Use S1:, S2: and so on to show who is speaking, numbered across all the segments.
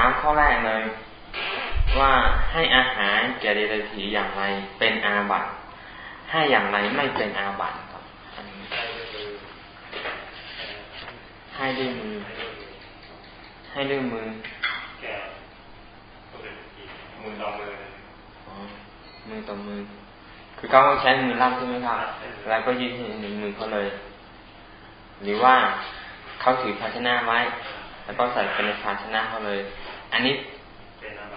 S1: ามข้อแรกเลย ว่าให้อาหารแก่เดรัจฉีอย่างไรเป็นอาบัติให้อย่างไรไม่เป็นอาบัติครับให้ด้วยมือ ให้ด้วยมือแก่มือต่อมือมือต่อมือ คือเขาใช้มือรับใช่ไหมครับ แล้วก็ยืดให้หนึ่งมือเขาเลย หรือว่าเขาถือภาชนะไว้ แล้วก็ใส่ไปในภาชนะเขาเลย อันนี้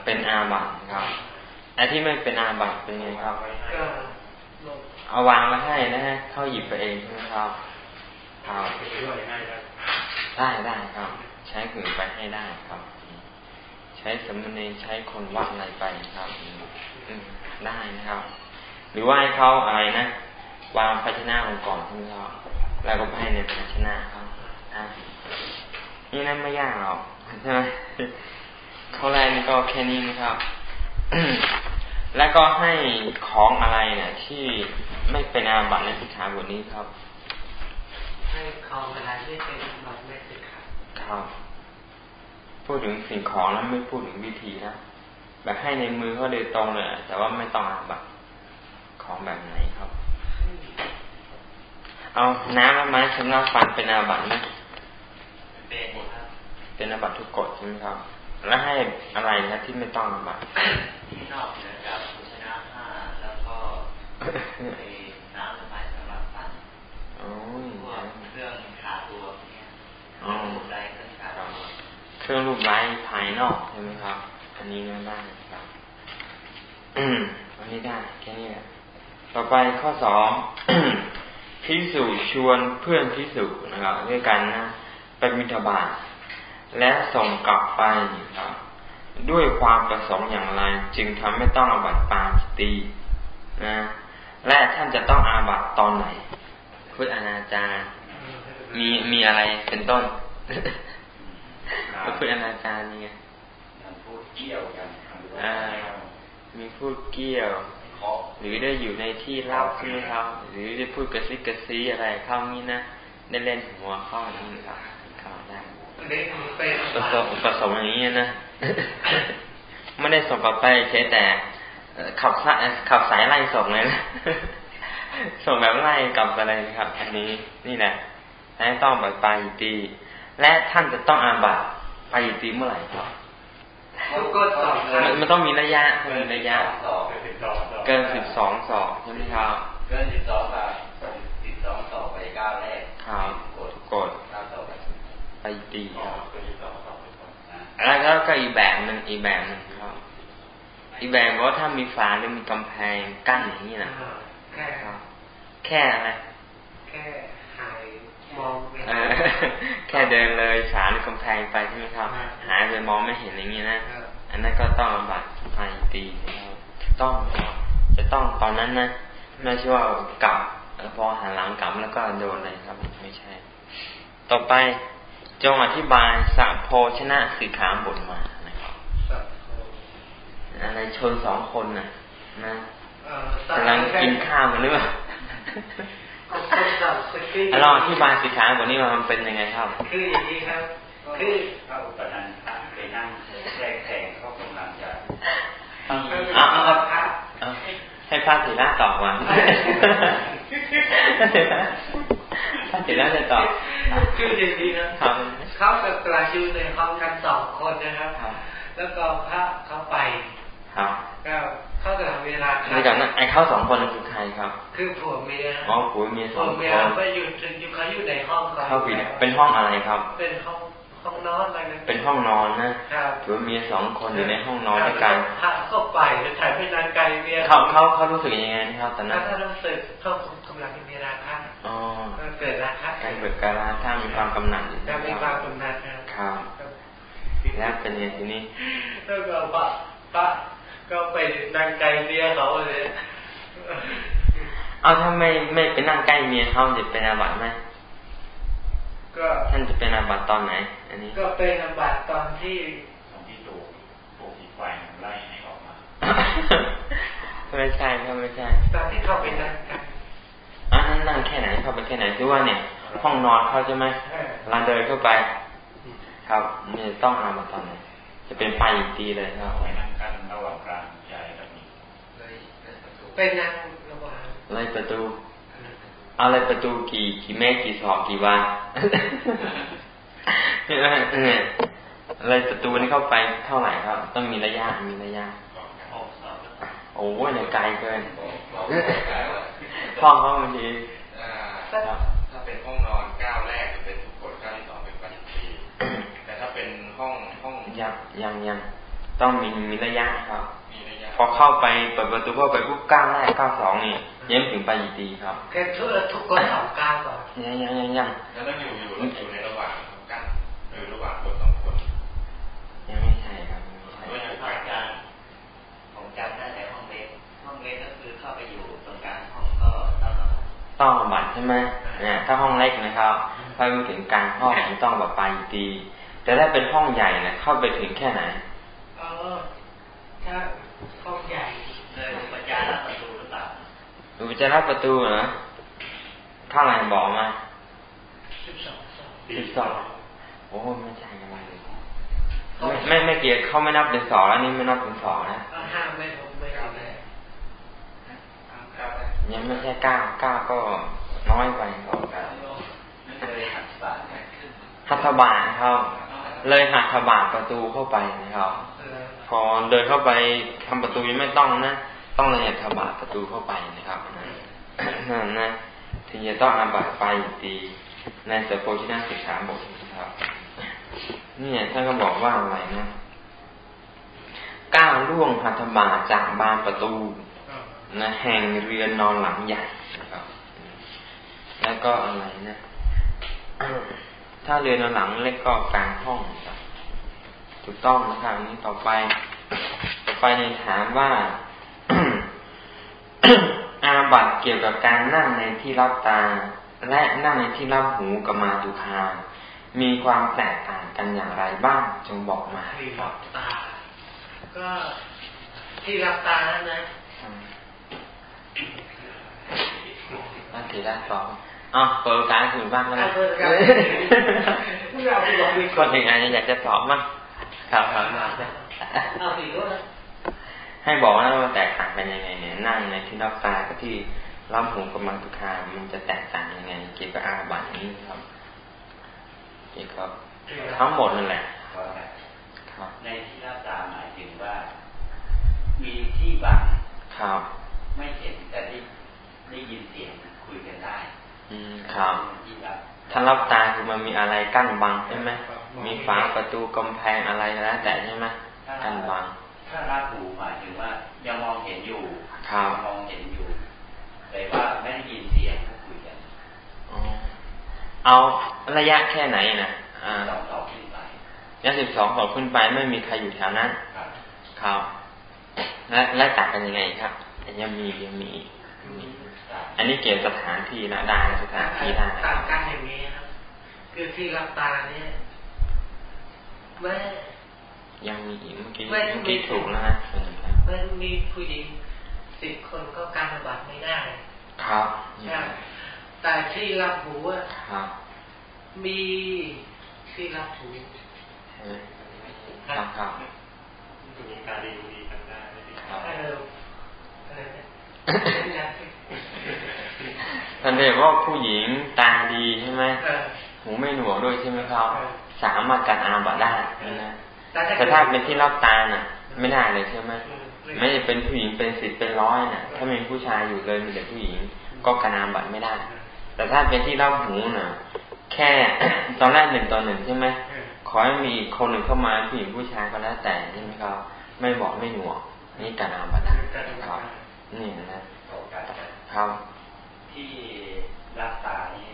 S1: เป็นอาบัตครับอันที่ไม่เป็นอาบัตเป็นไงครับ เอาวางมาให้นะฮะเข้าหยิบไปเองใช่ไหมครับครับได้ได้ครับ ใช้ขืนไปให้ได้ครับ ใช้สมณีใช้คนวัดอะไรไปครับได้นะครับ หรือว่าให้เขาอะไรนะวางภาชนะลงก่อนใช่ไหมครับแล้วก็ให้ในภาชนะครับนี่นั่นไม่ยากหรอกใช่ไหม ข้อแรกนี่ก็แค่นี้นะครับ แล้วก็ให้ของอะไรเนี่ยที่ไม่เป็นอาบัติในสิกขาบทนี้ครับ
S2: ให้ของอะไรไม่เป็นอาบัติในสิกขา
S1: ครับ พูดถึงสิ่งของแล้วไม่พูดถึงวิธีนะแบบให้ในมือเขาโดยตรงเลยแต่ว่าไม่ต้องอาบัติของแบบไหนครับ เอาน้ำและไม้ชำระฟันเป็นอาบัติไหม
S2: เป็นครับ
S1: เป็นอาบัติทุกกฎใช่ไหมครับ แล้วให้อะไรนะที่ไม่ต้องอาบัติ
S2: นอกเหนือจากชนะห้าแล้วก็น้ำและไม้ชำระฟันโอ้ยเครื่องขาตัวเนี่ยเครื่องรูปไร้เครื่องขาตัว
S1: เครื่องรูปไร้ภายนอกใช่ไหมครับ อันนี้ไม่ได้ครับอืมอันนี้ได้แค่นี้แหละต่อไปข้อสองพิสูจชวนเพื่อนพิสูจนะครับด้วยกันนะไปมิถบาท และส่งกลับไปครับด้วยความประสงค์อย่างไร จึงทำไม่ต้องอาบัติปาจิตีนะและท่านจะต้องอาบัติตอนไหนพุทธอนาจารมีมีอะไรเป็นต้นพุทธอนาจารนี่ไง
S2: พูดเกี่ยวกัน
S1: มีพูดเกี่ยวหรือได้อยู่ในที่เล่าใช่ไหมครับหรือได้พูดกระซิบกระซีอะไรเข้านี้นะได้เล่นหัวข้อนี้ครับเข้าได้ ประสบประสบอย่างนี้นะไม่ได้ส่งกลับไปใช้แต่ขับสายขับสายไล่ส่งเลยนะส่งแบบไล่กลับอะไรครับ อันนี้นี่แหละและต้องไปไปตีและท่านจะต้องอาบัตไปตีเมื่อไหร่ครับมันต้องมีระยะมีระยะเกินสิบสองศอกใช่ไหมครับ
S2: เกินสิบสองศอกสิบสองศอกไปก้าวแรก
S1: ครับกด ไปตีครับแล้วก็อีกแบบหนึ่งอีกแบบหนึ่งครับ อีกแบบว่าถ้ามีฝาหรือมีกำแพงกั้นอย่างนี้นะแค่แค่อะไร
S2: แค่หายมอง
S1: แค่เดินเลยฝาหรือกำแพงไปใช่ไหมครับ หายไปมองไม่เห็นอย่างนี้นะอันนั้นก็ต้องบัตรไปตีต้องจะต้องตอนนั้นนะไม่ใช่ว่ากลับพอหันหลังกลับแล้วก็โดนเลยครับ ไม่ใช่ ต่อไป จงอธิบายสัพโพชนะสิขาบทมานะครับอะไรชนสองคนน่ะ นะกำลังกินข้าวกันหรือเปล่าเราอธิบายสิขาบทนี้มันเป็นยังไงครับ
S2: คืออย่างนี้ครับ คือพระอุปนันทไปนั่งแทรกแทงเขากำลังจะ
S1: เอาเอาให้พระสีระตอบมาพระสีระจะตอบ
S2: คืออย่างนี้นะเขากับกระชูในห้องกันสองคนนะครับ แล้วก็พระเขาไป
S1: ครับ
S2: ก็เขาจะทำเวลา
S1: ในการนั้นไอ้เขาสองคนคือใครครับ
S2: คือผัวเมีย
S1: อ๋อผัวเมียสองคนผัวเมีย
S2: ไปอยู่อยู่เขาอยู่ในห้อง
S1: เขาเป็นห้องอะไรครับ
S2: เป็นห้อง ห้องนอนอะไร
S1: นะเป็นห้องนอนนะผัวเมียสองคนอยู่ในห้องนอนด้วยกัน
S2: พระก็ไปถ่ายเป็นนางไก่เมีย
S1: เขาเขาเขารู้สึกยังไงครับตอนนั้น
S2: เขารู้สึกเขากำลังมีราคะอ๋อเกิดราคะ
S1: การเกิดการราคะมีความกำหนัด
S2: มีความกำหนัด
S1: ครับแล้วเป็นยังทีนี้
S2: แล้วก็พระพระก็ไปนั่งใกล้เมียเขาเลย
S1: เอาถ้าไม่ไม่ไปนั่งใกล้เมียเขาจะเป็นอาบัติไหม ก็ท่านจะเป็นอาบัติตอนไหน อันนี้
S2: ก็เป็นอาบัติตอนที่
S3: ตอนที่ตูปลูกอีกไฟไล่ให้ออกมา
S1: ไม่ใช่ครับไม่ใช่
S2: ตอนที่เข้าไปนั่งกัน
S1: อ่านั่งนั่งแค่ไหนเข้าไปแค่ไหนคือว่าเนี่ย ห้องนอนเขาใช่ไหมเราเดินเข้าไป ครับนี่ต้องอาบัติตอนไหนจะเป็นไปอีกตีเลยครับ
S3: ไม่นั่งกั้นระหว่างกลางใหญ่กับนี้
S2: เป็นนั่งระหว่าง
S1: อะไรประตู อะไรประตูกี่กี่เมตรกี่ศอกกี่วาอะไรประตูนี้เข้าไปเท่าไหร่ครับ ต้องมีระยะมีระยะโอ้ยเนี่ยไกลเกินห้องห้องบางที
S3: ถ้าเป็นห้องนอนก้าวแรกจะเป็นทุกคนก้าวที่สองเป็นปฏิทีแต่ถ้าเป็นห้องห้อง
S1: ยังยังยังต้องมีมีระยะครับ พอเข้าไปเปิดประตูเข้าไปปุ๊บก้าวแรกก้าวสองนี่ยังถึงไปอีกทีครับ
S2: แค่ทุกทุกคนสองก้าวก่อน
S1: ยังยังยังยัง
S3: แล้วต้องอยู่อยู่อยู่ในระหว่างกั้นหรือระหว่างคนสองคน
S1: ยังไม่ใช่ครับไม่ใช่
S2: อาจารย์ผมจำได้ในห้องเล็กห้องเล็กก็คือเข้าไปอยู่ตรงกลางห้องก็ต้อง
S1: ต้องบัตรใช่ไหมเนี่ยถ้าห้องเล็กนะครับไปถึงกลางห้องต้องแบบไปตีแต่ถ้าเป็นห้องใหญ่เนี่ยเข้าไปถึงแค่ไหน
S2: เออถ้า ห้องใหญ่เลยอุปจาระประตูหรือเปล่า
S1: อุปจาระประตูเหรอเท่าไหร่บอกมา
S2: สิบสอง
S1: สิบสองโอ้ไม่ใช่กันเลยไม่ไม่เกี่ยวเขาไม่นับเป็นสองแล้วนี่ไม่นับเป็นสองนะ
S2: ห้าไม่ผมไม่เอาเลย
S1: ยังไม่ใช่เก้าเก้าก็น้อยไปสองเก้าหัตถบาทเขา เลยหัตถบาทประตูเข้าไปนะครับพอเดินเข้าไปทำประตูยังไม่ต้องนะ ต้องเลยหัตถบาทประตูเข้าไปนะครับนั่นนะถึงจะต้องอาบัตไปตีในสโพชินาสิกขาบทนะครับนี่ท่านก็บอกว่าอะไรนะก้าวล่วงหัตถบาจากบานประตูนะแห่งเรือนนอนหลังใหญ่นะครับ แล้วก็อะไรนะ ถ้าเรือนนอนหลังเล็กก็กลางห้องถูกต้องนะครับอันนี้ต่อไป ต่อไปในถามว่า อาบัตเกี่ยวกับการนั่งในที่รับตา และนั่งในที่รับหูกับมาตุคา มีความแตกต่างกันอย่างไรบ้างจงบอกมา
S2: ที่รับตา ก็ที่รับตานั้นนะ
S1: นั่นถือได้สอง อ๋อเปิดการถึงบ้างแล้วคนหนึ่งอาจจะอยากจะสอบมั้งครับครับให้บอกว่ามันแตกต่างกันยังไงเนี่ยนั่งในที่รับตากับที่รับหูกับมังตุคามันจะแตกต่างยังไง เกี่ยวกับอาบัตินี้ครับเกี่ยวกับทั้งหมดนั่นแหละ
S2: ในที่รับตาหมายถึงว่า มีที่บัง
S1: ครับ
S2: ไม่เห็นแต่ได้ได้ยินเสียงคุยกันได้
S1: อืมครับถ้ารับตาคือมันมีอะไรกั้นบังใช่ไหมมีฝาประตูกำแพงอะไรแล้วแต่ใช่ไหมกั้นบัง
S2: ถ้ารับหูหมายถึงว่ายังมองเห็นอยู่
S1: ครับ
S2: มองเห็นอยู่แต่ว่าไม่ได้ยินเสียงคุยกัน
S1: เอาระยะแค่ไหนนะ
S2: อ่าสองต่อขึ้นไป
S1: ระยะสิบสองต่อขึ้นไปไม่มีใครอยู่แถวนั้นครับ และและต่างกันยังไงครับยังมียังมี อันนี้เกี่ยวกับสถานที่นะได้สถานที่ได้
S2: ต่างกันอย่างนี้ครับ คือที่รับตาเนี่ยไม่
S1: ยังมีอีกเมื่อกี้เมื่อกี้ถูกแล้วนะ
S2: มันมีผู้หญิงสิบคนก็การระบาดไม่ได้
S1: ครับ
S2: ใช่แต่ที่รับหูอะมีที่รับหู
S1: ครับครับ
S3: มีการดีดีกันได้
S1: ท่านเรียกว่าผู้หญิงตาดีใช่ไหมหูไม่หนวกด้วยใช่ไหมครับ สามารถการอาบัตได้นะแต่ถ้าเป็นที่รับตาน่ะ ไม่ได้เลยใช่ไหมไม่จะเป็นผู้หญิงเป็นสิบเป็นร้อยน่ะ ถ้ามีผู้ชายอยู่เลยมีแต่ผู้หญิง ก็การอาบัตไม่ได้ แต่ถ้าเป็นที่รับหูน่ะ แค่ตอนแรกหนึ่งต่อหนึ่งใช่ไหมขอให้มีคนหนึ่งเข้ามาผู้หญิงผู้ชายก็แล้วแต่ใช่ไหมครับ ไม่บอกไม่หนวกนี่การอาบัตครับนี่นะครับ
S2: ที่รับตานี่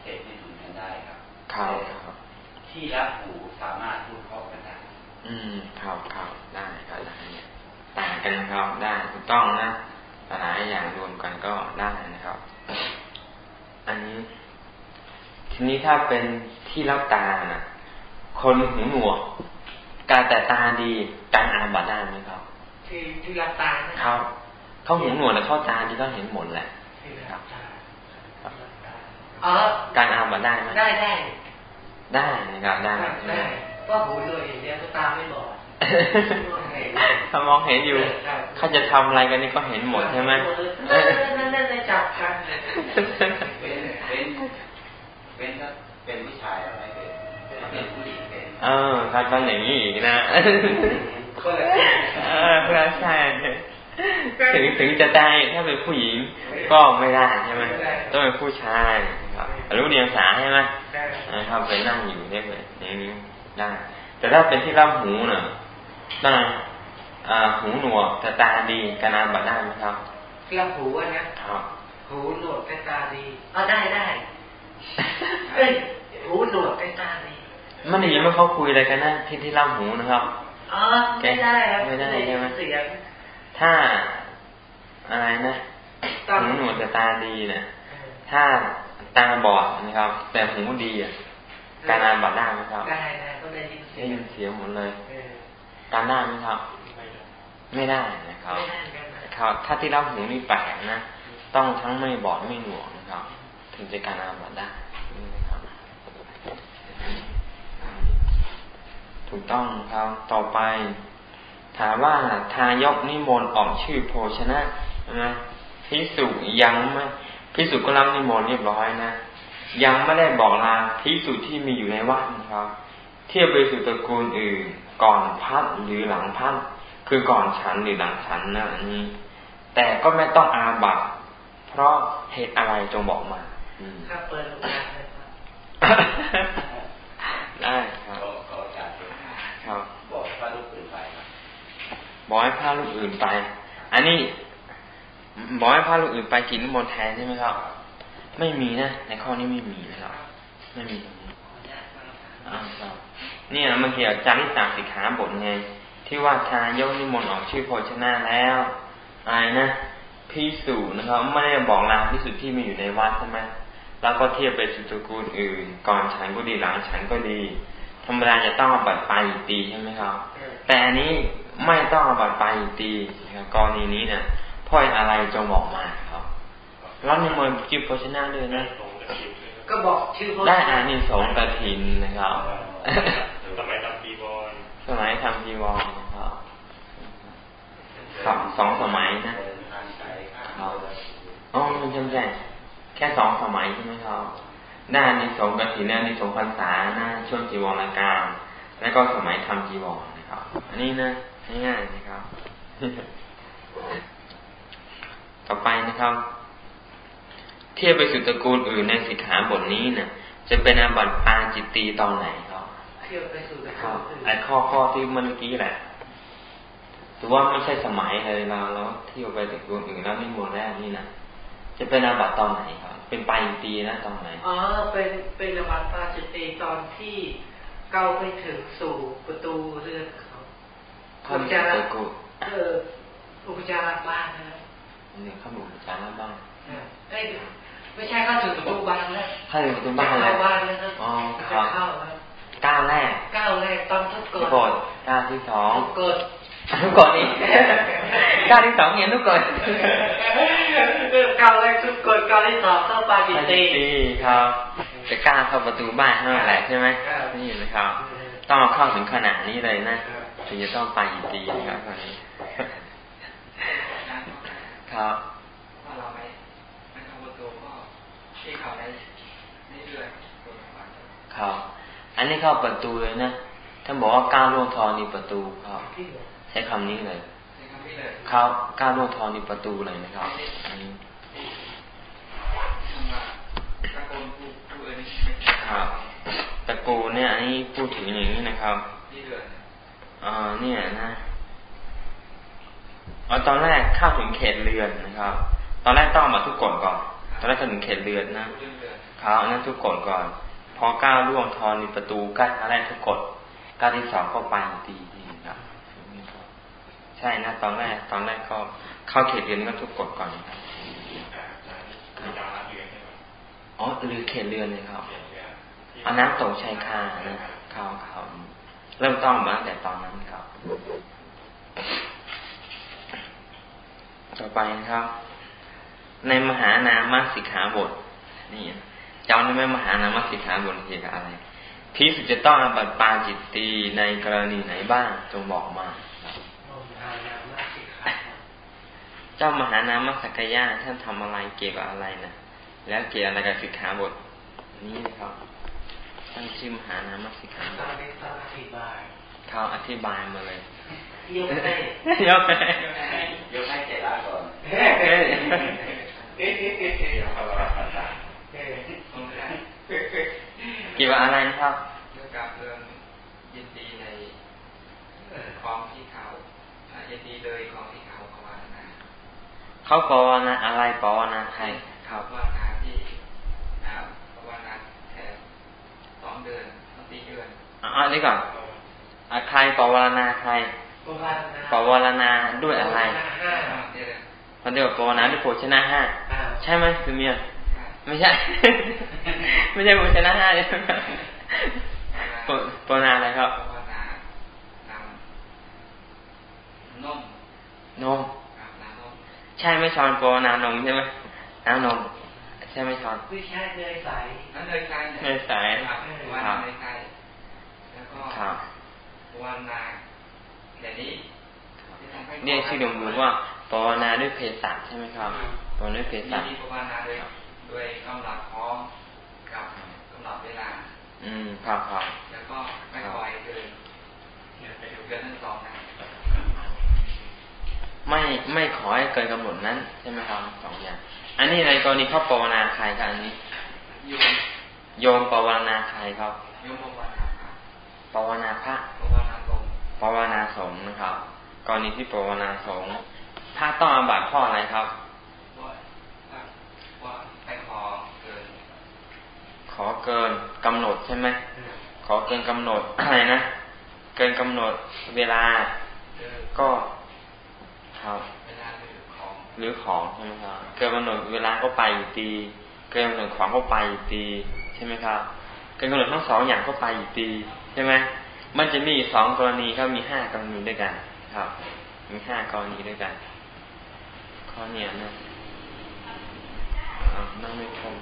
S2: เสพไม่ถูกกันได้ครับ
S1: ครับ
S2: ที่รับหูสามารถพูดเข้ากันได้
S1: อืมครับครับได้ครับได้เนี่ยต่างกันครับได้ถูกต้องนะหลายอย่างรวมกันก็ได้นะครับ อันนี้ ทีนี้ถ้าเป็นที่รับตาน่ะ คนหูหนวกการแต่ตาดีการอาบัตได้ไหมครับ
S2: ที่ที่รับตา
S1: ครับเขาหูหนวกแล้วเข้าตาดีก็เห็นหมดแหละครับ การอาบัตได้ไหม
S2: ได้ได้
S1: ได้นะครับได้
S2: ได้ว่าหูตัวเองเนี่ยก็ตาไม่บอด
S1: ถ้ามองเห็นอยู่เขาจะทำอะไรกันนี่ก็เห็นหมดใช่ไหม
S2: นั่นนั่นจับกันเป็นเป็นเป็นเป็นผู้ชายอะไรเป็นผู้หญิงเป็นเออ
S1: ถ้าต้องอย่างนี้อีกนะเออเพื่อใช่ ถึงถึงจะได้ถ้าเป็นผู้หญิงก็ไม่ได้ใช่ไหมต้องเป็นผู้ชายครับรู้เรียงสาใช่ไหมครับไปนั่งอยู่ได้เลยอย่างนี้ได้แต่ถ้าเป็นที่รับหูเน่ะนั่งหูหนวกแต่ตาดีกระนาบัดได้ไหมครับ
S2: รับหูนะครับ หูหนวกแต่ตาดีอ๋อได้ได้เอ้ยหูหนวกแต่ตาดี
S1: มันอย่างนี้ไม่เขาคุยอะไรกันนะที่ที่รับหูนะครับ
S2: อ๋อไม่ได้ครับ
S1: ไม่ได้ใช่ไหม ถ้าอะไรนะหูหนวกแต่ตาดีเนี่ยถ้าตาบอดนะครับ แต่หูดีอะการอ่านบัตรได้ไหมครับ
S2: ได้ได้ก็ได้ยิน
S1: เสียงเสียงหมดเลยการได้ไหมครับ ไม่ได้นะครับครับถ้าที่รับหูนี่แปลกนะต้องทั้งไม่บอดไม่หนวกนะครับ ถึงจะการอ่านบัตรได้ถูกต้องครับต่อไป ถามว่าทายกนิมนต์ออกชื่อโภชนะนะพิสุยังไม่พิสุก็รับนิมนต์เรียบร้อยนะ ยังไม่ได้บอกลาพิสุที่มีอยู่ในวัดนะครับ เทียบไปสู่ตระกูลอื่น ก่อนพัดหรือหลังพัดคือก่อนฉันหรือหลังฉันนะอันนี้ แต่ก็ไม่ต้องอาบัตเพราะเหตุอะไรจงบอกมา
S2: ถ้าเปิด
S1: ได้ครับครับ
S3: บอกให้พาลูกอื่นไป
S1: บอกให้พาลูกอื่นไป อันนี้บอกให้พาลูกอื่นไปกินมนต์แทนใช่ไหมครับ ไม่มีนะ ในข้อนี้ไม่มีนะครับ ไม่มีตรงนี้อ่าครับเนี่ยมันเกี่ยวจาริสาสิกขาบทไง ที่ว่าทายกนิมนต์ออกชื่อโภชนะแล้วอะไรนะพิสูจนะครับไม่ได้บอกลาพิสูจที่มีอยู่ในวัดใช่ไหมแล้วก็เทียบไปสุตกูลอื่น ก่อนฉันก็ดีหลังฉันก็ดีธรรมดาจะต้องบัตรไปตีใช่ไหมครับ แต่อันนี้ ไม่ต้องเอาบัตรไปตีกรณีนี้เนี่ยพ่อยอะไรจงบอกมาครับรับนิมนต์จิบโภชนะเลยนะ
S2: ก็บอกชื่อ
S1: ได้อานิสงส์กระถินนะครับ
S3: สมัยทำจีวร
S1: สมัยทำจีวรนะครับครับสองสมัยนะครับอ๋อไม่ใช่ใช่แค่สองสมัยใช่ไหมครับได้อานิสงส์กระถินอานิสงส์พรรษาหน้าช่วงจีวรการ แล้วก็สมัยทำจีวรนะครับ อันนี้นะ ง่ายๆนะครับ ต่อไปนะครับ เทียบไปสู่ตระกูลอื่นในสิกขาบทนี้นะจะเป็นอาบัติปาจิตตีตอนไหนครับ
S2: เทียบไปสู่ตระกูล
S1: ไอ้ข้อข้อที่เมื่อกี้แหละถือว่าไม่ใช่สมัยเลยเราแล้วเที่ยวไปตระกูลอื่นแล้วไม่หมดแรกนี่นะจะเป็นอาบัติตอนไหนครับ เป็นปาจิตตีนะตอนไหน
S2: อ๋อเป็นเป็นอาบัติปาจิตตีตอนที่เก้าไปถึงสู่ประตูเรือนเขา
S1: อุปจาระ
S2: เอออุปจาระบ้านนะ
S1: เนี่ยข้าอุปจาระบ้าน
S2: ไม่ใช่เข้าถึงประตูบ้านแล้ว
S1: เข้าถึงประตูบ้าน
S2: แล้วบ้านแล้วนะอ๋อครับ
S1: ก้าวแรก
S2: ก้าวแรกต้องทุกกฎ
S1: กฎก้าวที่สอง
S2: ทุกกฎ
S1: ทุกกฎอีกก้าวที่สองเห็นทุกกฎ
S2: ก้าวแรกทุกกฎก้าวที่สองเข้าปาจิตี
S1: ครับจะก้าวเข้าประตูบ้านเท่าไหร่ใช่ไหมนี่นะครับ ต้องเข้าถึงขนาดนี้เลยนะ ถึงจะต้องไปอีกทีนะครับตอนนี้ครับที่เขาได้เรื่อยๆครับ อันนี้เข้าประตูเลยนะท่านบอกว่าก้าวล่วงทอนี่ประตูครับ ใช้คำนี้เลยเข้าก้าวล่วงทอนี่ประตูเลยนะครับอันนี้ครับตะกูเนี่ยอันนี้พูดถึงอย่างนี้นะครับ อ่าเนี่ยนะเอตอนแรกเข้าถึงเขตเรือนนะครับ ตอนแรกต้องมาทุกกฎก่อน ตอนแรกถึงเขตเรือนนะเขาอันนั้นทุกกฎก่อน พอก้าวล่วงทอนประตูกั้นอะไรทุกกฎก้าวที่สองก็ไปตีครับใช่นะตอนแรก ตอนแรกก็เข้าเขตเรือนก็ทุกกฎก่อนครับอ๋อหรือเขตเรือนเลยครับอันนั้นตกชายคานะเขาเขา เริ่มต้องมาตั้งแต่ตอนนั้นครับ ต่อไปนะครับ ในมหานามสิกขาบท นี่จำได้ไหมมหานามสิกขาบทเกี่ยวกับอะไรพิสุจะต้องอาบัติปาจิตตีในกรณีไหนบ้างจงบอกมาเจ้ามหานามัสกยะท่านทำอะไรเกี่ยวกับอะไรนะแล้วเกี่ยวอะไรกับสิกขาบท นี้นะครับ ตั้งชื่อมหานามัสกาบทเขาอธิบายมาเลย
S2: ยกให้
S1: ยกให้
S2: ยกให้เจร่าก่อน
S1: เกี่ยวกับอะไรนะครับ
S2: เกี่ยวกับเรื่องยินดีในของที่เขายินดีเลยของที่เขาภาวนา
S1: เขาภาวนาอะไรภาวนาใคร
S2: เขาภาวนาที่ภาวนาแค่ส องเดือนสี่เดือน
S1: อ่านี่ก่อนใครภาวนาใครภาวนาด้วยอะไรมันเดียวภาวนาด้วยโภชนะห้าใช่ไหมคือเมียไม่ใช่ ไม่ใช่โภชนะห้าเลยภาวนาอะไรครับ
S2: นม
S1: นมใช่ไหมชอนภาวนานมใช่ไหมน้ำนม ใช่ไหมชอน
S2: ไม่ใช่เนยใสเนยใส
S1: เนยใส
S2: ครับเนยใสแล้วก็ภาวนา
S1: เรียกชื่อดมรู้ว่าภาวนาด้วยเพศสัใช่ไหมครับภาวนาด้วยเพศสั
S2: ภาวนาด้วยด้วยกำลังพร้อมกับกำลังเวลา
S1: อืมครับครับ
S2: แล้วก็ไม่คอยเกินเกินทั้งสองนะ
S1: ไม่ไม่ขอให้เกินกำหนดนั้นใช่ไหมครับสองอย่าง อันนี้ในกรณีเขาภาวนาใครครับอันนี้
S2: โยม
S1: โยมภาวนาใครครับ
S2: โยมภาวนาพระ
S1: ภาวนาพระ
S2: ภาวนาสงฆ์
S1: ภาวนาสงฆ์นะครับ กรณีที่ภาวนาสงฆ์ถ้าต้องอาบัติข้ออะไรครับ
S2: ว่าไปขอเกิน
S1: ขอเกินกำหนดใช่ไหมขอเกินกำหนดอะไรนะเกินกำหนดเวลา ก็ครับ หรือของใช่ไหมครับเกินกำหนดเวลาก็ไปอยู่ดีเกินกำหนดของก็ไปอยู่ดีใช่ไหมครับเกินกำหนดทั้งสองอย่างก็ไปอยู่ดีใช่ไหมมันจะมีสองกรณีก็มีห้ากรณีด้วยกันครับ มีห้ากรณีด้วยกันข้อเนี้ยนะนั่งไม่ชม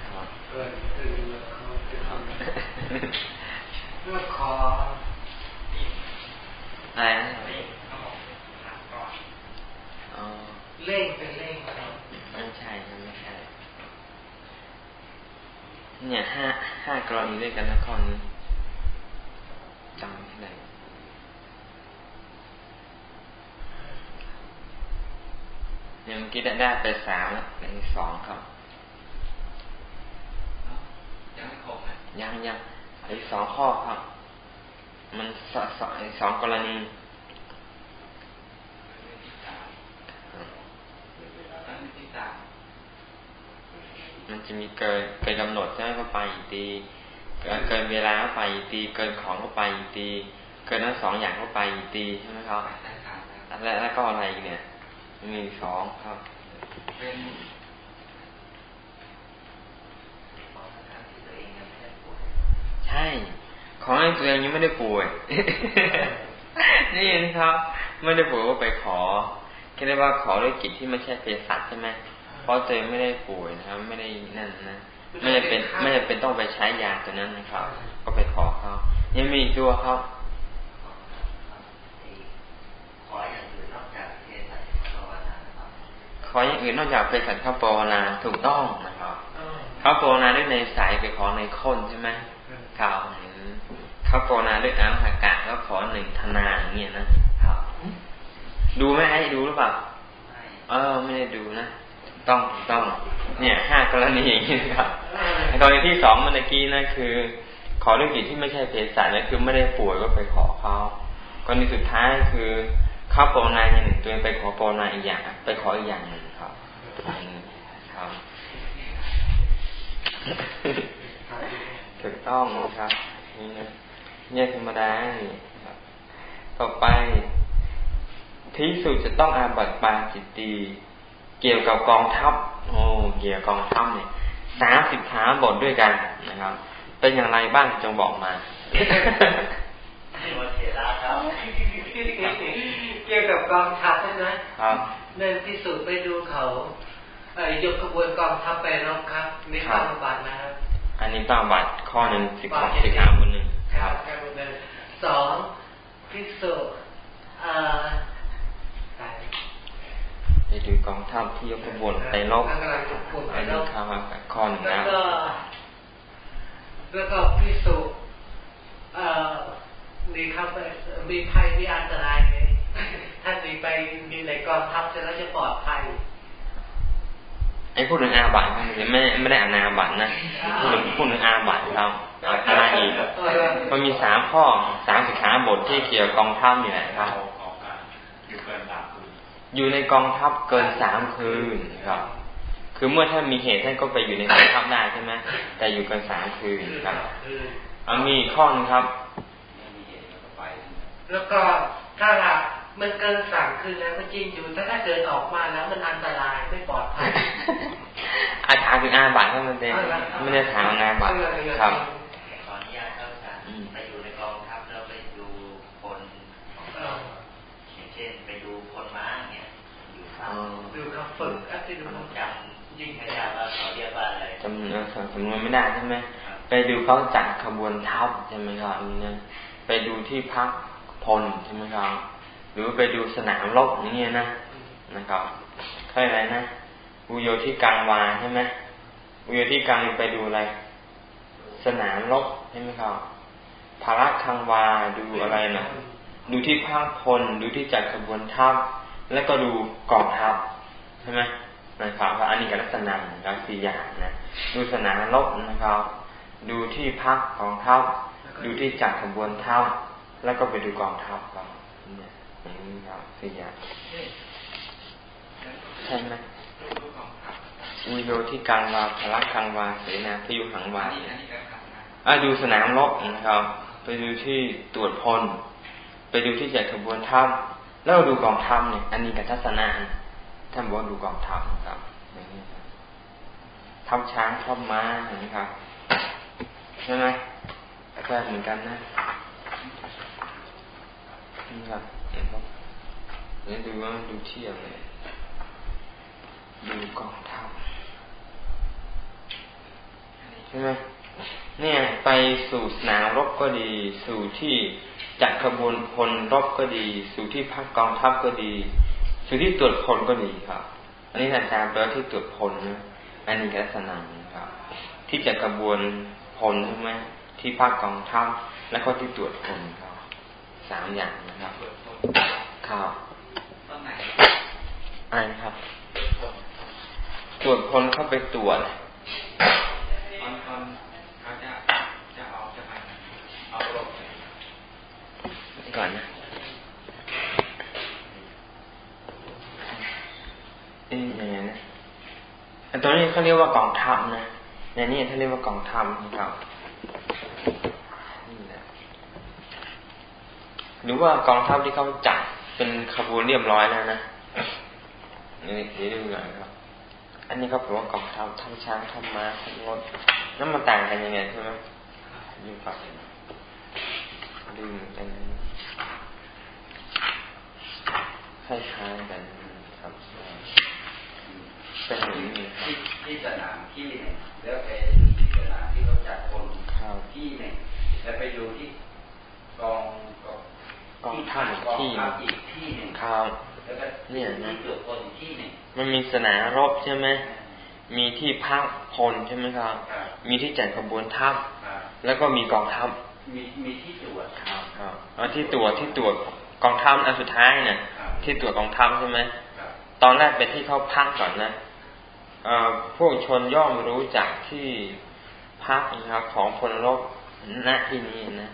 S1: ครับเกิดคือ
S2: เพื่อขอ
S1: อะไรนะ
S2: เล่งเป็นเล่ง
S1: ไม่ใช่ไม่ใช่เนี่ยห้าห้ากรณีด้วยกันนะข้อนี้จำไม่ได้เนี่ยเมื่อกี้ได้ไปสามแล้วในสองครับ
S2: ยังไม่ครบ
S1: ยังยังอีกสองข้อครับ มันสสสองกรณี มันจะมีเกินเกินกำหนดใช่ไหมก็ไปอีกทีเกินเวลาก็ไปอีกทีเกินของก็ไปอีกทีเกินทั้งสองอย่างก็ไปอีกทีใช่ไหมครับแล้วแล้วก็อะไรเนี่ยมีสองครับเป็นใช่ ของไอ้ตัวเองยังไม่ได้ป่วย นี่นะครับ ไม่ได้ป่วยก็ไปขอคิดได้ว่าขอด้วยกิจที่ไม่ใช่เภสัชใช่ไหมเพ ราะตัวเองไม่ได้ป่วยนะครับ ไม่ได้นั่นนะไม่ได้เป็นไม่ได้เป็นต้องไปใช้ยาตัวนั้นนะครับ ก็ไปขอเขายังมีตัวเขาขออย่างอื่นนอกจากไปสัตว์ข้าปวนาถูกต้องนะครับข้าปวนาด้วยในสายไปขอในค้นใช่ไหมข่าวเห็นข้าปวนาด้วยอัมหากะก็ขอหนึ่งธนาอย่างเงี้ยนะครับดูไหมให้ดูหรือเปล่าเออไม่ได้ดูนะ ต้องต้อง เนี่ยห้ากรณีอย่างนี้ครับกรณีที่สองเมื่อกี้นะคือ ขอด้วยกิจที่ไม่ใช่เภสัชนะคือไม่ได้ป่วยก็ไปขอเขากรณีสุดท้ายคือเขาปรนายอย่างหนึ่งตัวเองไปขอปรนายอีกอย่าง ไปขออีกอย่างหนึ่งครับครับถูกต้องครับนี่นะเนี่ยธรรมดานี่ต่อไปพิสูจจะต้องอาบัติปาจิตตี เกี่ยวกับกองทัพโอ้เกี่ยวกับกองทัพเนี่ยสามสิบขาบทด้วยกันนะครับ เป็นอย่างไรบ้างจงบอกมา
S2: เกี่ยวกับกองทัพใช่ไหมครับเดินพิสูจน์ไปดูเขาไอ้ยกขบวนกองทัพไปรบครับมีความบัตนะครับ
S1: อันนี้ต้องบัตรข้อหนึ่งสิบของสิกขาบทหนึ่ง
S2: ครับสองพิสุ
S1: ไปดูกองทัพที่ยกขบวนไปลบอันนี้ข้าวข้อหนึ่งนะ
S2: แล้วก็พิสุมีเข้าไปมีภัยมีอันตรายไหมท่านมีไปมีในกองทัพจะแล้วจะปลอดภัย
S1: ไอ้พูดถึงอาบัตไม่ไม่ได้อานาบัตนะพูดถึงพูดถึงอาบัตครับอะไรอีกมันมีสามข้อสามสิกขาบทที่เกี่ยวกองทัพนี่แหละครับ อยู่ในกองทัพเกินสามคืนครับ คือเมื่อถ้ามีเหตุท่านก็ไปอยู่ในกองทัพได้ใช่ไหมแต่อยู่เกินสามคืนครับมีข้อนึงครับ
S2: แล้วก็ถ้าหากมันเกินสามคืนแล้วก็จริงอยู่ถ้าถ้าเกินออกมาแล้วมันอันตรายไม่ปลอดภัย
S1: อาถามถึงอาบัตเท่านั้นเองไม่ได้ถามอาบัตครับ
S2: ขออนุญาตเข้าใจไปอยู่ในกองทัพแล้วไปดูคนอย่างเช่นไปดูคนม้าเนี่ยอยู่ครับดูเขา ฝึกอะที่ดูเขาจำยิ่งไม่ทราบว่าเขาเรียกว่าอะไรจำ
S1: สำนวนไม่ได้ใช่ไหมไปดูเขาจัดขบวนทัพใช่ไหมครับนี่นะไปดูที่พักพลใช่ไหมครับ หรือไปดูสนามรบอย่างเงี้ยนะนะครับใช่อะไรนะอุโยที่กังวาใช่ไหมอุโยที่กังไปดูอะไร สนามรบใช่ไหมครับภาระคังวาดูอะไรนะดูที่ภาคพลดูที่จัดขบวนทัพแล้วก็ดูกองทัพใช่ไหม นะครับว่าอันนี้กับลักษณะรักสี่อย่างนะดูสนามรบนะครับ ดูที่พักกองทัพดูที่จัดขบวนทัพแล้วก็ไปดูกองทัพก็เนี่ยอย่างนี้ครับสี่อย่างใช่ไหมอุโยที่กังวาพละกังวาเสนาพยุหังวาอ่าดูสนามรบนะครับ ไปดูที่ตรวจพล ไปดูที่จัดขบวนทัพแล้วดูกองทัพเนี่ยอันนี้กับทัศนะ ท่านบอกดูกองทัพนะครับอย่างนี้ทัพช้างทัพม้าอย่างนี้ครับใช่ไหมแค่เหมือนกันนะนี่ครับเห็นครับเดี๋ยวดูว่าดูเทียบเลยดูกองทัพใช่ไหมเนี่ย ไปสู่สนามรบก็ดี สู่ที่จัดขบวนพลรบก็ดี สู่ที่พักกองทัพก็ดี สู่ที่ตรวจพลก็ดีครับ อันนี้อาจารย์แปลว่าที่ตรวจพลนะอันนี้ลักษณะนะครับ ที่จัดกระบวนพลใช่ไหมที่ภาคกองทัพและก็ที่ตรวจคนครับสามอย่างนะครับครับอะไรครับ ตรวจคนเข้าไปตรวจตอนตอนเขาจะจะ เอาจะมาเอาลงก่อนนะเอ๊ยยังไงนะตรงนี้เขาเรียกว่ากองทัพนะในนี้เขาเรียกว่ากองทัพนะครับหรือว่ากองทัพที่เขาจัดเป็นขบวนเรียบร้อยแล้วนะนี่นี่ดูหน่อยครับ อันนี้เขาบอกว่ากองทัพทัพช้างทัพม้าทัพรถนั่นมันต่างกันยังไงใช่ไหมดูฝักดูกันคล้ายๆกันครับ เป็นอย่างนี้
S2: ที่ที่สนามที่เนี่ยแล้วไปที่สนามที่เขาจัดคนที่เนี่ยแล้วไปดูที่กอง
S1: กองท่าที่ข้าวเนี่ยนะมันมีสนามรบใช่ไหมมีที่พักพลใช่ไหมครับ มีที่จัดขบวนทัพแล้วก็มีกองทัพ
S2: มีมีที่ตรวจ
S1: ครับครับที่ตรวจที่ตรวจกองทัพอันสุดท้ายเนี่ยที่ตรวจกองทัพใช่ไหมตอนแรกเป็นที่เขาพักก่อนนะ พวกชนย่อมรู้จักที่พักนะครับ ของพลรบณที่นี้นะ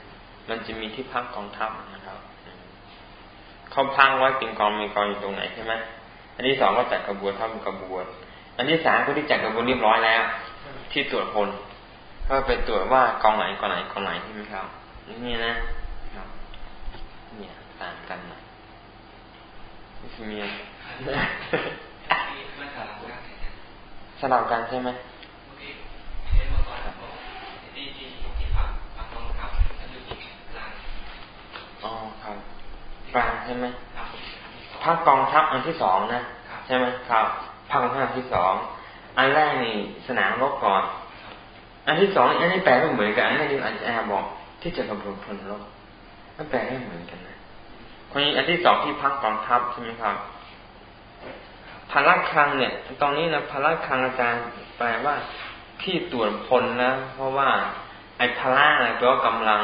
S1: มันจะมีที่พักกองทัพนะครับเขาพังไว้เป็นกองมีกองอยู่ตรงไหนใช่ไหมอันที่สองก็จัดกระบวนทัพกระบวน อันที่สามก็ที่จัดกระบวนเรียบร้อยแล้ว ที่ตรวจพลก็ไปตรวจว่ากองไหนกองไหนกองไหนใช่ไหมครับนี่นะครับเนี่ยต่างกันนะนี่คือเมีย สลับกันใช่ไหมอ๋อครับกลางใช่ไหมพักกองทัพอันที่สองนะใช่ไหมครับพักกองทัพที่สองอันแรกนี่สนามรบก่อน อันที่สองอันนี้แปลไม่เหมือนกันอันนี้อาจารย์บอกที่จะกระบวนพลโลกมันแปลไม่เหมือนกันนะคนนี้อันที่สองที่พักกองทัพใช่ไหมครับ พลักคังเนี่ย ตรงนี้นะพลักคังอาจารย์แปลว่า ที่ตรวจพลนะ เพราะว่า ไอ้พละอะไรแปลว่ากำลัง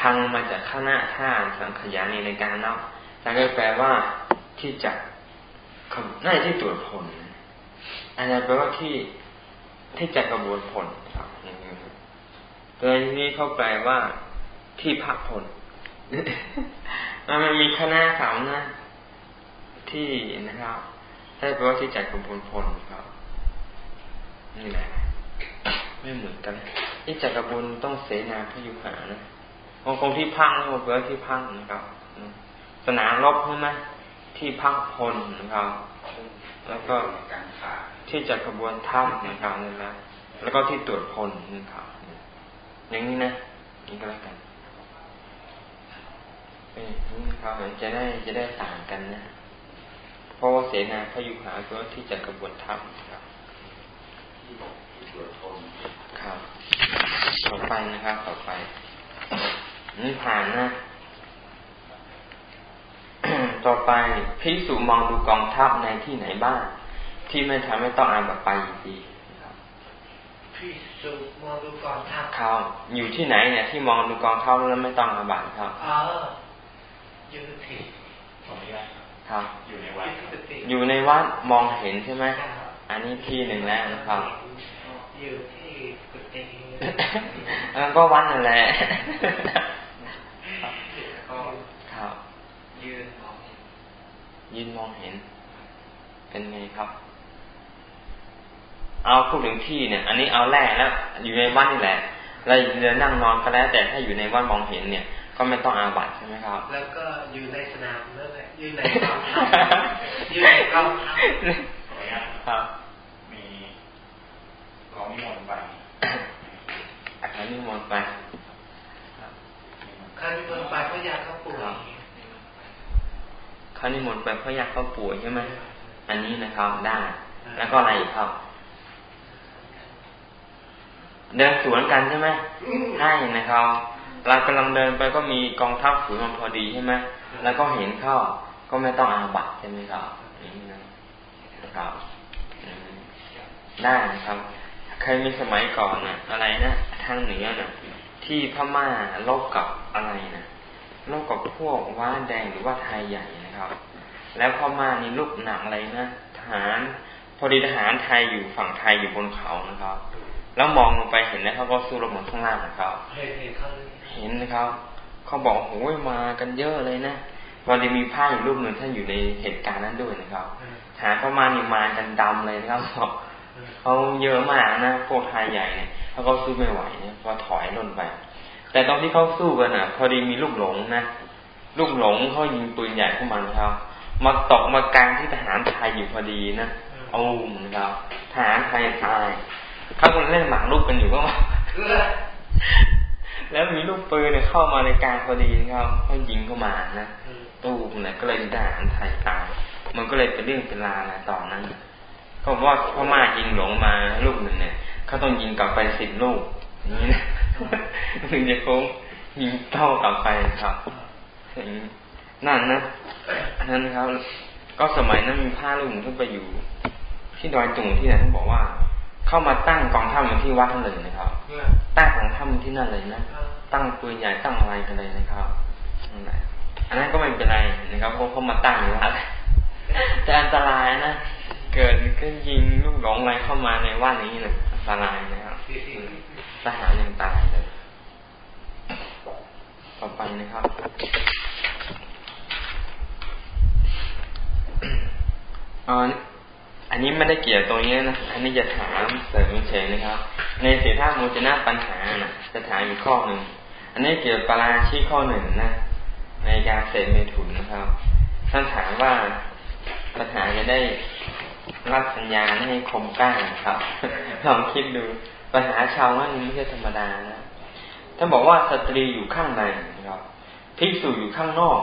S1: คังมาจากข้าหน้าท่าสังขยานีในการนับแต่ก็แปลว่าที่จะน่าที่ตรวจผลอันนั้นแปลว่าที่ที่จะกระบวนผลครับโดยนี้เขาแปลว่า ที่พักผลมันมีคณะสามนะที่นะครับ ใช่แปลว่าที่จัดกระบวนผลครับนี่แหละไม่เหมือนกันที่จัดกระบวนต้องเสนาพยุหานะบางคนที่พังนะแปลว่าที่พังนะครับสนามรบใช่ไหมที่พักพลนะครับ แล้วก็ที่จัดกระบวนท่านะครับนี่นะแล้วก็ที่ตรวจพลนะครับอย่างนี้นะนี่ก็แล้วกันเออนี่นะครับจะได้จะได้ต่างกันนะ ราะว่าเสนาพยุหาก็ที่จัดกระบวนทัพครับที่ตรวจพลครับ ต่อไปนะครับ ต่อไป นี่ผ่านนะ ต่อไปพิสูมองดูกองทัพในที่ไหนบ้าง ที่ไม่ทำให้ต้องอ่านแบบไปอีกทีครับ
S2: พิสูมองดูกองทัพ
S1: ครับอยู่ที่ไหนเนี่ย ที่มองดูกองทัพแล้วไม่ต้องอาบัตครับ
S2: อ๋ออยู่ที่
S1: ครับอยู่ในวัดอยู่ในวัดมองเห็นใช่ไหมอันนี้ที่หนึ่งแล้วนะครับ
S2: อยู่ที่กุฏิ
S1: ก็วัดนั่นแหละครับ
S2: ยืน
S1: ยืนมองเห็น เป็นไงครับ เอาพูดถึงที่เนี่ย อันนี้เอาแรกแล้วอยู่ในวัดนี่แหละเราเดินนั่งนอนก็แล้ว แต่ถ้าอยู่ในวัดมองเห็นเนี่ย ก็ไม่ต้องอาบัตใช่ไหมครับ
S2: แล้วก็อยู่ในสนามนั่นแหละอยู่ในกองทัพอยู่ในกองทัพ
S1: ครับ
S3: มีขอนิมนต์ไป
S1: ขอนิมนต์ไป
S2: ข้านิมนต์ไปเพราะอยากเข้าป่วย
S1: เขานิมนต์ไปเพราะอยากเขาป่วยใช่ไหมอันนี้นะครับได้แล้วก็อะไรอีกครับ เดินสวนกันใช่ไหมใช่นะครับ เรากำลังเดินไปก็มีกองทัพฝืนมันพอดีใช่ไหมแล้วก็เห็นเข้าก็ไม่ต้องอาบัตใช่ไหมครับนะครับได้นะครับ เคยมีสมัยก่อนนะอะไรนะทางเหนือนะที่พม่าลบกับอะไรนะลบกับพวกว้าแดงหรือว่าไทยใหญ่นะครับ แล้วพอมานี่ลูกหนักอะไรนะทหาร พอดีทหารไทยอยู่ฝั่งไทยอยู่บนเขานะครับ แล้วมองลงไปเห็นนะเขาก็สู้รบเหมือนข้างล่างนะครับ
S2: เห็นเห็นเขา
S1: เห็นนะครับเขาบอกโอ้ยมากันเยอะเลยนะพอดีมีผ้าอยู่รูปหนึ่งท่านอยู่ในเหตุการณ์นั้นด้วยนะครับทหารเข้ามานี่มากันดำเลยนะครับเขาเยอะมากนะพวกไทยใหญ่เนี่ยเขาก็สู้ไม่ไหวเนี่ยพอถอยล่นไป แต่ตอนที่เขาสู้กันอะ พอดีมีลูกหลงนะลูกหลงเขายิงปืนใหญ่เข้ามาครับมาตกมากลางที่ทหารไทยอยู่พอดีนะเอานะครับทหารไทยตายเขากำลังเล่นหมากลูกกันอยู่ก็มา แล้วมีลูกปืนเนี่ยเข้ามาในกลางพอดีนะครับเขายิงเข้ามานะตู้เนี่ยก็เลยทหารไทยตายมันก็เลยเป็นเรื่องเป็นราวนะตอนนั้นก็ว่าพม่ายิงหลงมาลูกหนึ่งเนี่ยเขาต้องยิงกลับไปสิบลูกนี่นะถึงจะโค้งยิงเท่ากลับไปครับนั่นนะนั่นครับ ก็สมัยนั้นมีผ้าลูกหนึ่งขึ้นไปอยู่ ที่ดอยตุงที่ไหนท่านบอกว่า เข้ามาตั้งกองทัพมันที่วัดเลยนะครับ ตั้งกองทัพมันที่นั่นเลยนะ ตั้งปืนใหญ่ตั้งอะไรกันเลยนะครับนั่นแหละอันนั้นก็ไม่เป็นไรนะครับเพราะเขามาตั้งอยู่วัดแต่อันตรายนะ เกิดก็ยิงลูกหลงอะไรเข้ามาในวัดนี้นะอันตรายนะครับทหารยังตายเลย ต่อไปนะครับอั อันนี้ไม่ได้เกี่ยวตรงนี้นะ อันนี้จะถามเสริมเฉยนะครับ ในสีท่ามูจนาปัญหานะจะถามอีกข้อหนึ่ง อันนี้เกี่ยวกับปราชีข้อหนึ่งนะ ในการเสพเมถุนนะครับ ท่านถามว่าปัญหาจะได้รับสัญญาให้คมกล้าครับ ลองคิดดูปัญหาชาวว่านี้ไม่ใช่ธรรมดานะท่านบอกว่าสตรีอยู่ข้างในนะครับภิกษุอยู่ข้างนอก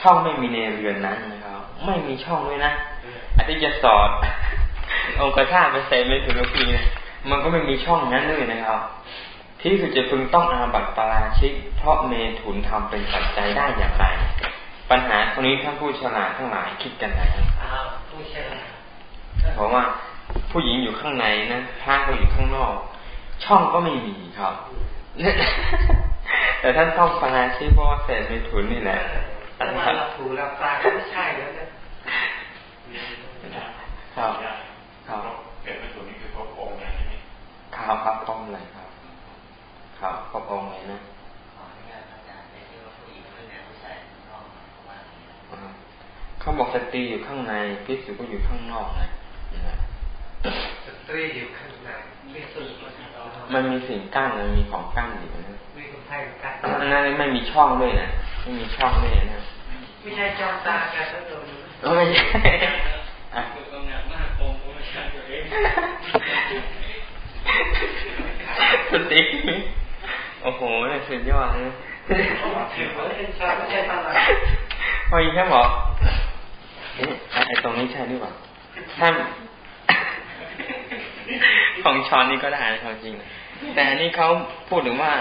S1: ช่องไม่มีในเรือนนั้นนะครับ ไม่มีช่องด้วยนะ อันที่จะสอด องค์กระท่าไปใส่ไม่ถึงพีมันก็ไม่มีช่องนั้นเลยนะครับ ที่สุดจะพึงต้องอาบัติปราชิก เพราะเมถุนทำเป็นปัจจัยได้อย่างไร ปัญหาตรงนี้ท่านผู้ฉลาดทั้งหลายคิดกันนะ
S2: ผู้ฉลาด
S1: เพราะว่าผู้หญิงอยู่ข้างในนะพระก็อยู่ข้างนอก ช่องก็ไม่มีครับ แต่ท่านต้องปราชิกเพราะว่าเศษเมถุนนี่แหละ
S2: แต่ว่าเราถูกเราปลาก็ไม่ใช่แล้วนะ
S1: ครับ
S3: ครับเศษเมถุนนี่คือครบองค์เลยใช่ไหม
S1: ครับครับต้องเลยครับ ครับครบองค์เลยนะเขาบอกสตรีอยู่ข้างในพิสุก็อยู่ข้างนอกนะ
S2: สตรีอยู่ข้างในพิสุ
S1: มันมีสิ่งกั้นมันมีของกั้นอยู่นะ
S2: มีคนไทยกั้
S1: นนั่นไม่มีช่องด้วยนะไม่มีช่องด้วยนะ
S2: ไม่ใช่จอตากันทั้ง
S1: ตัวไม่ใช่
S2: ตรงนี้มากองค์ไม่ใช่ตัวเอง
S1: สติโอ้โหเนี่ยสุดยอดนะพออีกแค่บอกไอ้ตรงนี้ใช่หรือเปล่าท่านของช้อนนี่ก็ได้นะครับจริง แต่อันนี้เขาพูดถึงว่า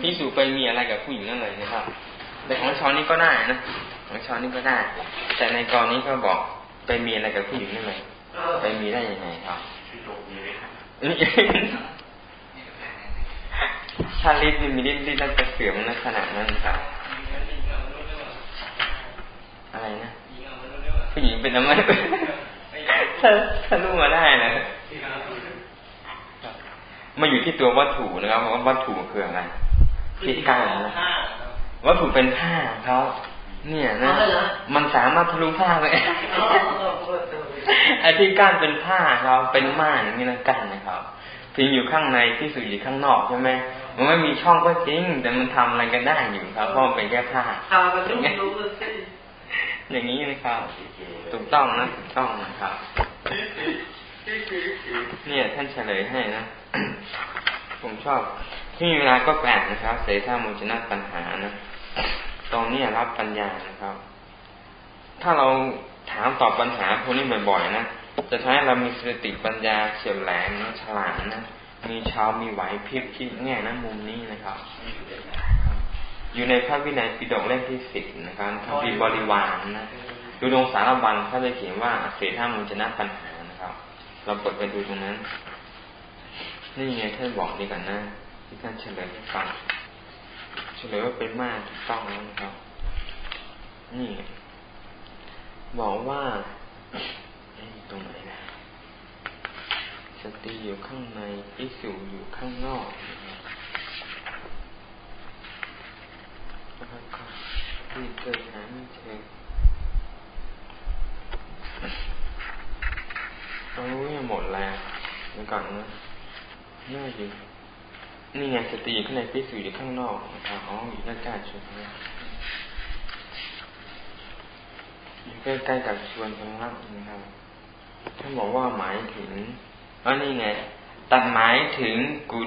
S1: พิสูจไปมีอะไรกับผู้หญิงนั่นเลยนะครับ แต่ของช้อนนี่ก็ได้นะ ของช้อนนี่ก็ได้ แต่ในกรณีเขาบอกไปมีอะไรกับผู้หญิงนั่นเลย ไปมีได้ยังไงครับชาลิตมีลิ้นลิ้นจะเสื่อมในขนาดนั้นครับ อะไรนะ ผู้หญิงเป็นอะไรถ้าถ้ารู้มาได้นะมาอยู่ที่ตัววัตถุนะครับว่าวัตถุคืออะไรที่กล้านะวัตถุเป็นผ้าเขาเนี่ยนะ มันสามารถทะลุผ้าไป ไอ้ที่ก้านเป็นผ้าเราเป็นม่านอย่างนี้นะก้านนะครับพิงอยู่ข้างในที่สื่ออยู่ข้างนอกใช่ไหมมันไม่มีช่องก็จริง แต่มันทำอะไรกันได้อยู่ครับเพราะมันเป็นแค่ผ้าอย่างนี้นะครับถูกต้องนะถูกต้องนะครับเนี่ยท่านเฉลยให้นะ ผมชอบ ที่มีเวลาก็แปลกนะครับ เสถามุจนะปัญหานะ ตรงนี้รับปัญญานะครับ ถ้าเรา ถามตอบปัญหาพวกนี้บ่อยๆนะจะทำให้เรามีสติปัญญาเฉียบแหลมนะฉลาดนะมีชาวมีไหวพริบคิดแง่นะมุมนี้นะครับ อยู่ในพระวินัยปิฎกเล่มที่สิบนะครับทำปีบริวารนะดูดวงสารบัญเขาจะเขียนว่าเสถามุจนะปัญหาเราเปิดไปดูตรงนั้น นี่ไงท่านบอกดีกันนะที่ท่านเฉลยให้ฟังเฉลยว่าเป็นมากถูกต้องแล้วนะครับ นี่ บอกว่าตรงไหนนะสติอยู่ข้างในพิสูจอยู่ข้างนอกนะครับที่เกิดหาไม่เจอโอ้ยหมดแล้วเดี๋ยวก่อนนะน่าอยู่นี่ไงสติอยู่ข้างในพิสูจอยู่ข้างนอกนะครับอ๋ออยู่ใกล้ๆชวนอยู่ ใกล้ๆกับชวนพลังนะครับท่านบอกว่าหมายถึงอ๋อนี่ไงตัดหมายถึงกุ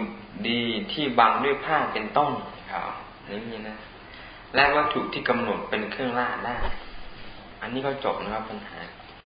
S1: ดีที่บังด้วยผ้าเป็นต้นครับนี่นะ และวัตถุที่กำหนดเป็นเครื่องล่าได้ อันนี้ก็จบนะครับปัญหา